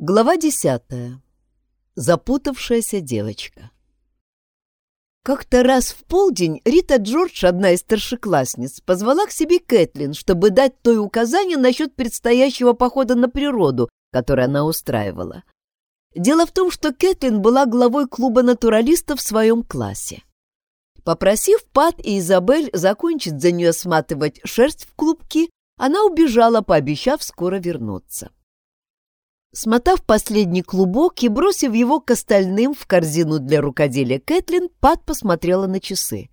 Глава десятая. Запутавшаяся девочка. Как-то раз в полдень Рита Джордж, одна из старшеклассниц, позвала к себе Кэтлин, чтобы дать той указание насчет предстоящего похода на природу, который она устраивала. Дело в том, что Кэтлин была главой клуба натуралистов в своем классе. Попросив Пат и Изабель закончить за нее сматывать шерсть в клубки, она убежала, пообещав скоро вернуться. Смотав последний клубок и бросив его к остальным в корзину для рукоделия Кэтлин, Пат посмотрела на часы.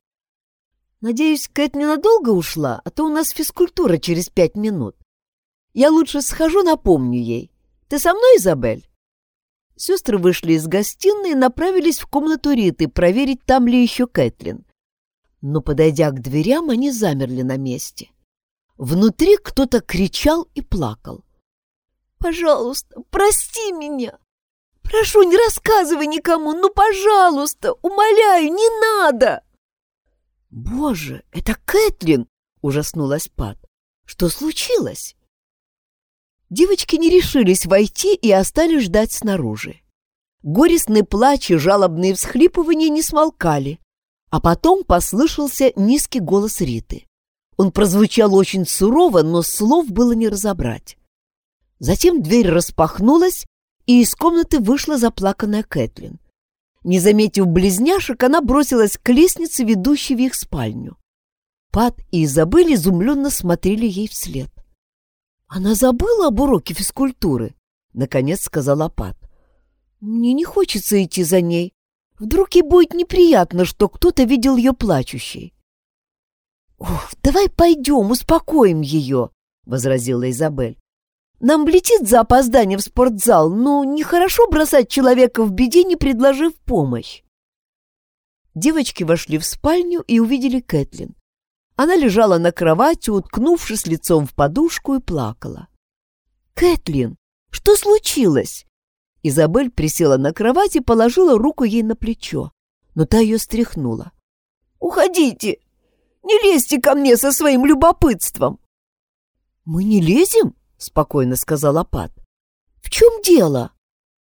«Надеюсь, Кэт ненадолго ушла, а то у нас физкультура через пять минут. Я лучше схожу, напомню ей. Ты со мной, Изабель?» Сестры вышли из гостиной и направились в комнату Риты проверить, там ли еще Кэтлин. Но, подойдя к дверям, они замерли на месте. Внутри кто-то кричал и плакал. Пожалуйста, прости меня. Прошу, не рассказывай никому, ну, пожалуйста, умоляю, не надо. Боже, это Кэтлин, ужаснулась Пат. Что случилось? Девочки не решились войти и остались ждать снаружи. Горестный плач и жалобные всхлипывания не смолкали, а потом послышался низкий голос Риты. Он прозвучал очень сурово, но слов было не разобрать. Затем дверь распахнулась, и из комнаты вышла заплаканная Кэтлин. Не заметив близняшек, она бросилась к лестнице, ведущей в их спальню. Пат и Изабель изумленно смотрели ей вслед. «Она забыла об уроке физкультуры», — наконец сказала Пат. «Мне не хочется идти за ней. Вдруг ей будет неприятно, что кто-то видел ее плачущей». «Ух, давай пойдем, успокоим ее», — возразила Изабель. Нам влетит за опоздание в спортзал, но нехорошо бросать человека в беде, не предложив помощь. Девочки вошли в спальню и увидели Кэтлин. Она лежала на кровати, уткнувшись лицом в подушку и плакала. «Кэтлин, что случилось?» Изабель присела на кровать и положила руку ей на плечо, но та ее стряхнула. «Уходите! Не лезьте ко мне со своим любопытством!» «Мы не лезем?» — спокойно сказала Пат. «В чем дело?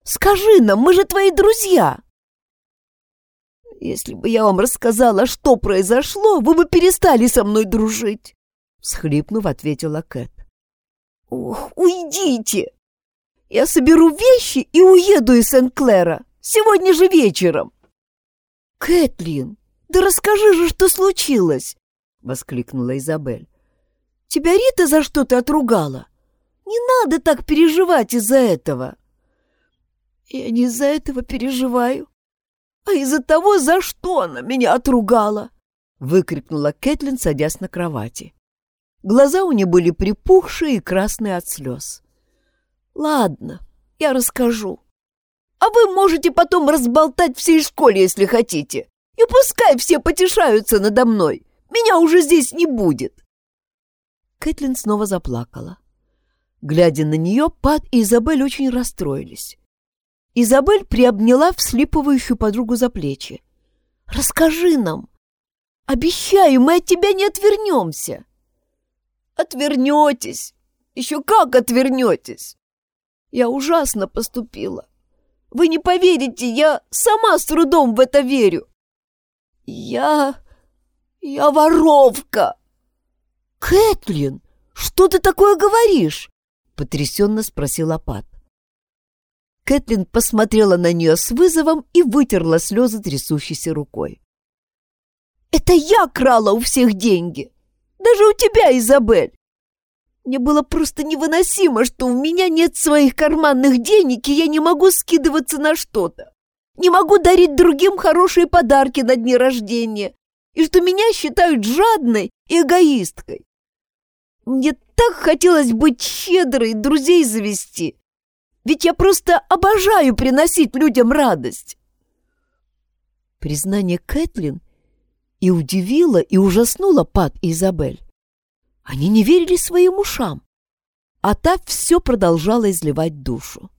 Скажи нам, мы же твои друзья!» «Если бы я вам рассказала, что произошло, вы бы перестали со мной дружить!» Схлипнув, ответила Кэт. «Ох, уйдите! Я соберу вещи и уеду из Сент-Клэра сегодня же вечером!» «Кэтлин, да расскажи же, что случилось!» — воскликнула Изабель. «Тебя Рита за что-то отругала?» Не надо так переживать из-за этого. Я не из-за этого переживаю, а из-за того, за что она меня отругала, выкрикнула Кэтлин, садясь на кровати. Глаза у нее были припухшие и красные от слез. Ладно, я расскажу. А вы можете потом разболтать всей школе, если хотите. И пускай все потешаются надо мной. Меня уже здесь не будет. Кэтлин снова заплакала. Глядя на нее, Пат и Изабель очень расстроились. Изабель приобняла вслипывающую подругу за плечи. «Расскажи нам! Обещаю, мы от тебя не отвернемся!» «Отвернетесь! Еще как отвернетесь! Я ужасно поступила! Вы не поверите, я сама с трудом в это верю! Я... я воровка!» «Кэтлин, что ты такое говоришь?» — потрясенно спросила Пат. Кэтлин посмотрела на нее с вызовом и вытерла слезы трясущейся рукой. «Это я крала у всех деньги! Даже у тебя, Изабель! Мне было просто невыносимо, что у меня нет своих карманных денег, и я не могу скидываться на что-то. Не могу дарить другим хорошие подарки на дни рождения, и что меня считают жадной и эгоисткой. Мне так хотелось быть щедрой, друзей завести. Ведь я просто обожаю приносить людям радость. Признание Кэтлин и удивило, и ужаснуло Пат и Изабель. Они не верили своим ушам, а та все продолжала изливать душу.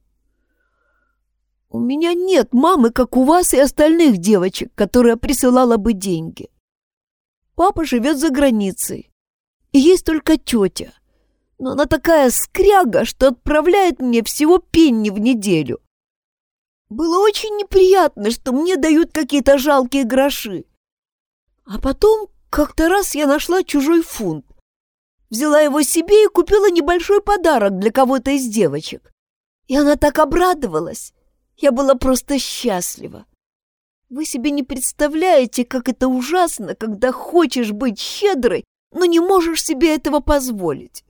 «У меня нет мамы, как у вас и остальных девочек, которая присылала бы деньги. Папа живет за границей, и есть только тетя. Но она такая скряга, что отправляет мне всего пенни в неделю. Было очень неприятно, что мне дают какие-то жалкие гроши. А потом как-то раз я нашла чужой фунт. Взяла его себе и купила небольшой подарок для кого-то из девочек. И она так обрадовалась. Я была просто счастлива. Вы себе не представляете, как это ужасно, когда хочешь быть щедрой, но не можешь себе этого позволить.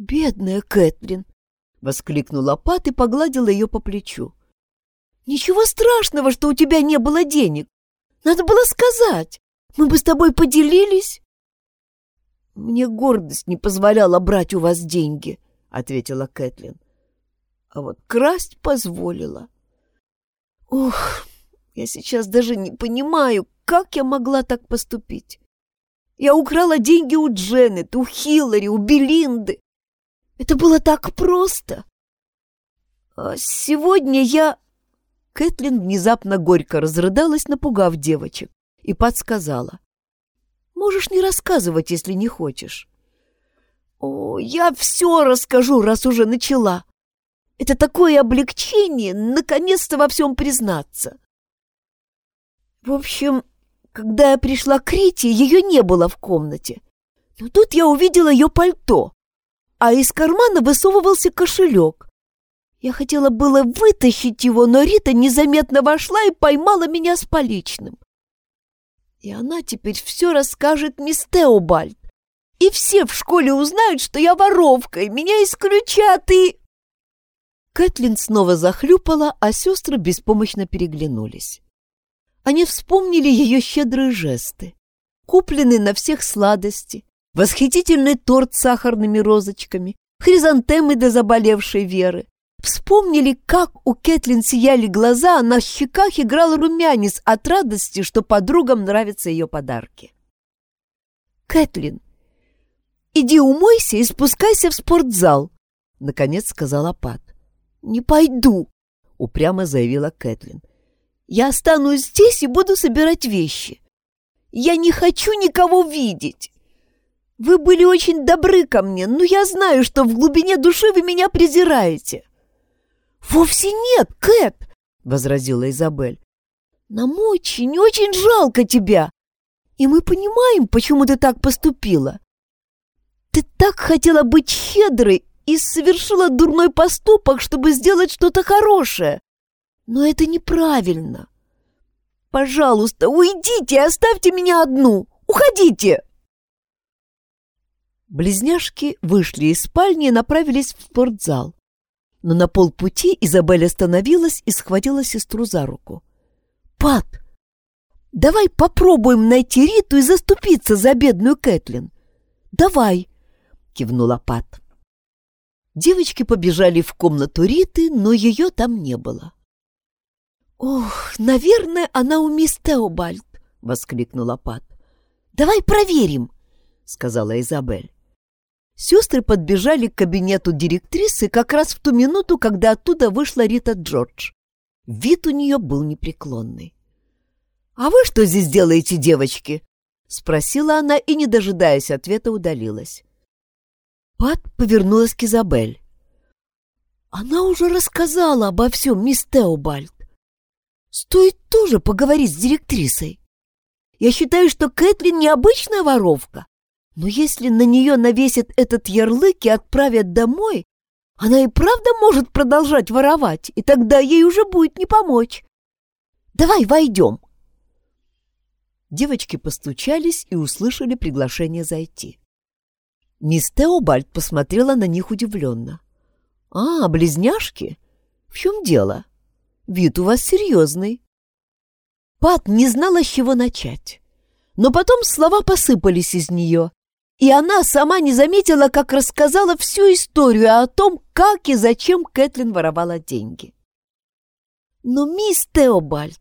«Бедная Кэтрин!» — воскликнула Пат и погладила ее по плечу. «Ничего страшного, что у тебя не было денег. Надо было сказать. Мы бы с тобой поделились». «Мне гордость не позволяла брать у вас деньги», — ответила Кэтлин. «А вот красть позволила». «Ух, я сейчас даже не понимаю, как я могла так поступить. Я украла деньги у Дженнет, у Хиллари, у Белинды. Это было так просто. А сегодня я...» Кэтлин внезапно горько разрыдалась, напугав девочек, и подсказала. «Можешь не рассказывать, если не хочешь». «О, я все расскажу, раз уже начала. Это такое облегчение, наконец-то во всем признаться». В общем, когда я пришла к Рите, ее не было в комнате. Но тут я увидела ее пальто, а из кармана высовывался кошелек. Я хотела было вытащить его, но Рита незаметно вошла и поймала меня с поличным. И она теперь все расскажет мисс Теобальд. И все в школе узнают, что я воровка, и меня исключат, и... Кэтлин снова захлюпала, а сестры беспомощно переглянулись. Они вспомнили ее щедрые жесты, купленные на всех сладости, восхитительный торт с сахарными розочками, хризантемы до заболевшей Веры, Вспомнили, как у Кэтлин сияли глаза, а на щеках играл румянец от радости, что подругам нравятся ее подарки. «Кэтлин, иди умойся и спускайся в спортзал», — наконец сказала Пат. «Не пойду», — упрямо заявила Кэтлин. «Я останусь здесь и буду собирать вещи. Я не хочу никого видеть. Вы были очень добры ко мне, но я знаю, что в глубине души вы меня презираете». «Вовсе нет, Кэт!» — возразила Изабель. «Нам очень-очень жалко тебя, и мы понимаем, почему ты так поступила. Ты так хотела быть щедрой и совершила дурной поступок, чтобы сделать что-то хорошее. Но это неправильно. Пожалуйста, уйдите и оставьте меня одну. Уходите!» Близняшки вышли из спальни и направились в спортзал но на полпути Изабель остановилась и схватила сестру за руку. «Пат, давай попробуем найти Риту и заступиться за бедную Кэтлин». «Давай», — кивнула Пат. Девочки побежали в комнату Риты, но ее там не было. «Ох, наверное, она у мисс Теобальд», — воскликнула Пат. «Давай проверим», — сказала Изабель. Сестры подбежали к кабинету директрисы как раз в ту минуту, когда оттуда вышла Рита Джордж. Вид у нее был непреклонный. «А вы что здесь делаете, девочки?» — спросила она и, не дожидаясь ответа, удалилась. Пат повернулась к Изабель. «Она уже рассказала обо всем, мисс Теобальд. Стоит тоже поговорить с директрисой. Я считаю, что Кэтлин необычная воровка, но если на нее навесят этот ярлык и отправят домой, она и правда может продолжать воровать, и тогда ей уже будет не помочь. Давай войдем. Девочки постучались и услышали приглашение зайти. Мисс Теобальд посмотрела на них удивленно. «А, близняшки? В чем дело? Вид у вас серьезный». Пат не знала, с чего начать. Но потом слова посыпались из нее, и она сама не заметила, как рассказала всю историю о том, как и зачем Кэтлин воровала деньги. Но мисс Теобальд,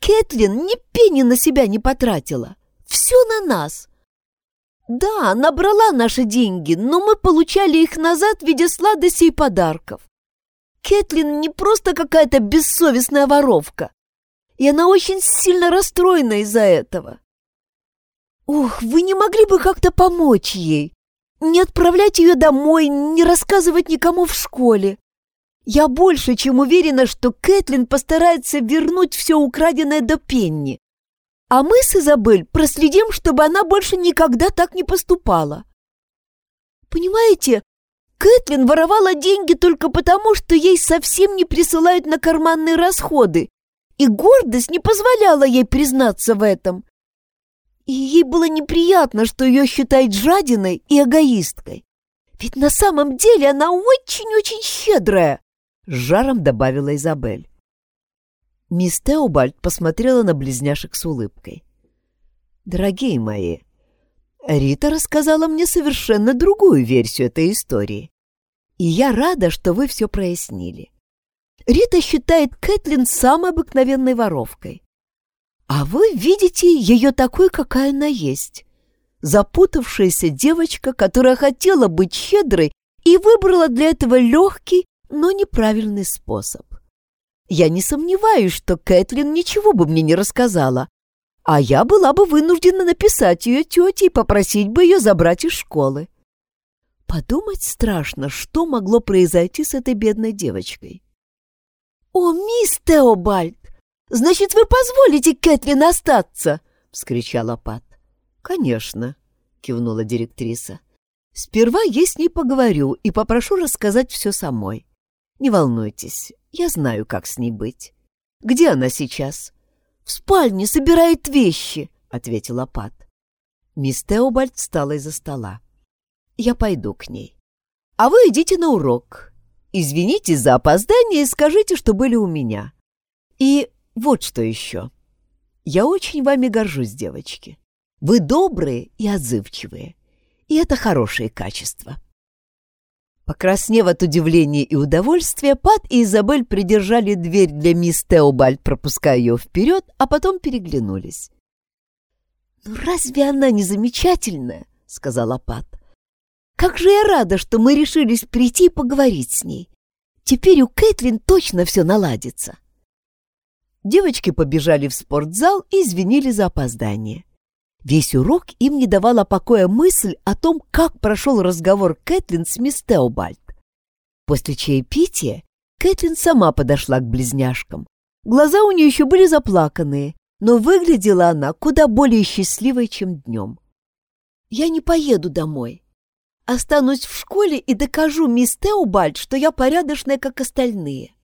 Кэтлин ни пени на себя не потратила. Все на нас. Да, она брала наши деньги, но мы получали их назад в виде сладостей и подарков. Кэтлин не просто какая-то бессовестная воровка. И она очень сильно расстроена из-за этого. «Ох, вы не могли бы как-то помочь ей?» не отправлять ее домой, не рассказывать никому в школе. Я больше чем уверена, что Кэтлин постарается вернуть все украденное до Пенни. А мы с Изабель проследим, чтобы она больше никогда так не поступала. Понимаете, Кэтлин воровала деньги только потому, что ей совсем не присылают на карманные расходы, и гордость не позволяла ей признаться в этом. Ей было неприятно, что ее считают жадиной и эгоисткой. Ведь на самом деле она очень-очень щедрая, — с жаром добавила Изабель. Мисс Теобальд посмотрела на близняшек с улыбкой. «Дорогие мои, Рита рассказала мне совершенно другую версию этой истории. И я рада, что вы все прояснили. Рита считает Кэтлин самой обыкновенной воровкой. А вы видите ее такой, какая она есть. Запутавшаяся девочка, которая хотела быть щедрой и выбрала для этого легкий, но неправильный способ. Я не сомневаюсь, что Кэтлин ничего бы мне не рассказала, а я была бы вынуждена написать ее тете и попросить бы ее забрать из школы. Подумать страшно, что могло произойти с этой бедной девочкой. «О, мисс Теобальд, значит, вы позволите Кэтлин остаться?» — вскричала Пат. «Конечно», — кивнула директриса. «Сперва я с ней поговорю и попрошу рассказать все самой. Не волнуйтесь, я знаю, как с ней быть. Где она сейчас?» «В спальне собирает вещи», — ответила Пат. Мисс Теобальд встала из-за стола. «Я пойду к ней. А вы идите на урок. Извините за опоздание и скажите, что были у меня. И вот что еще. Я очень вами горжусь, девочки. Вы добрые и отзывчивые, и это хорошие качества». Покраснев от удивления и удовольствия, Пат и Изабель придержали дверь для мисс Теобальд, пропуская ее вперед, а потом переглянулись. «Ну разве она не замечательная?» — сказала Пат. «Как же я рада, что мы решились прийти и поговорить с ней. Теперь у Кэтлин точно все наладится». Девочки побежали в спортзал и извинили за опоздание. Весь урок им не давала покоя мысль о том, как прошел разговор Кэтлин с мисс Теобальд. После чаепития Кэтлин сама подошла к близняшкам. Глаза у нее еще были заплаканные, но выглядела она куда более счастливой, чем днем. «Я не поеду домой. Останусь в школе и докажу мисс Теобальд, что я порядочная, как остальные.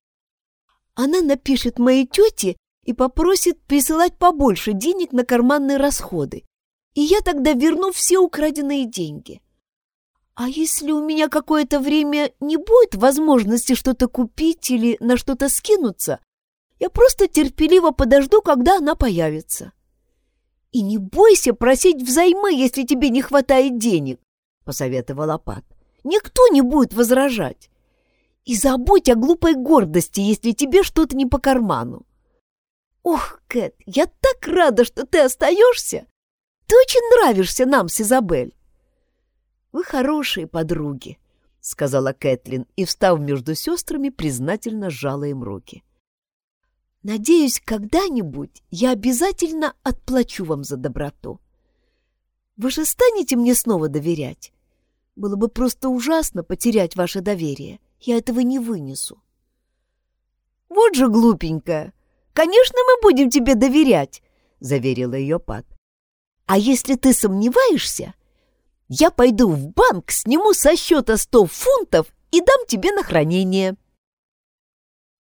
Она напишет моей тете и попросит присылать побольше денег на карманные расходы, и я тогда верну все украденные деньги. А если у меня какое-то время не будет возможности что-то купить или на что-то скинуться, я просто терпеливо подожду, когда она появится. И не бойся просить взаймы, если тебе не хватает денег, — посоветовала Пат. Никто не будет возражать. И забудь о глупой гордости, если тебе что-то не по карману. «Ох, Кэт, я так рада, что ты остаешься! Ты очень нравишься нам с Изабель!» «Вы хорошие подруги», — сказала Кэтлин и, встав между сестрами, признательно сжала им руки. «Надеюсь, когда-нибудь я обязательно отплачу вам за доброту. Вы же станете мне снова доверять? Было бы просто ужасно потерять ваше доверие. Я этого не вынесу». «Вот же глупенькая!» Конечно, мы будем тебе доверять, заверила ее Пат. А если ты сомневаешься, я пойду в банк, сниму со счета сто фунтов и дам тебе на хранение.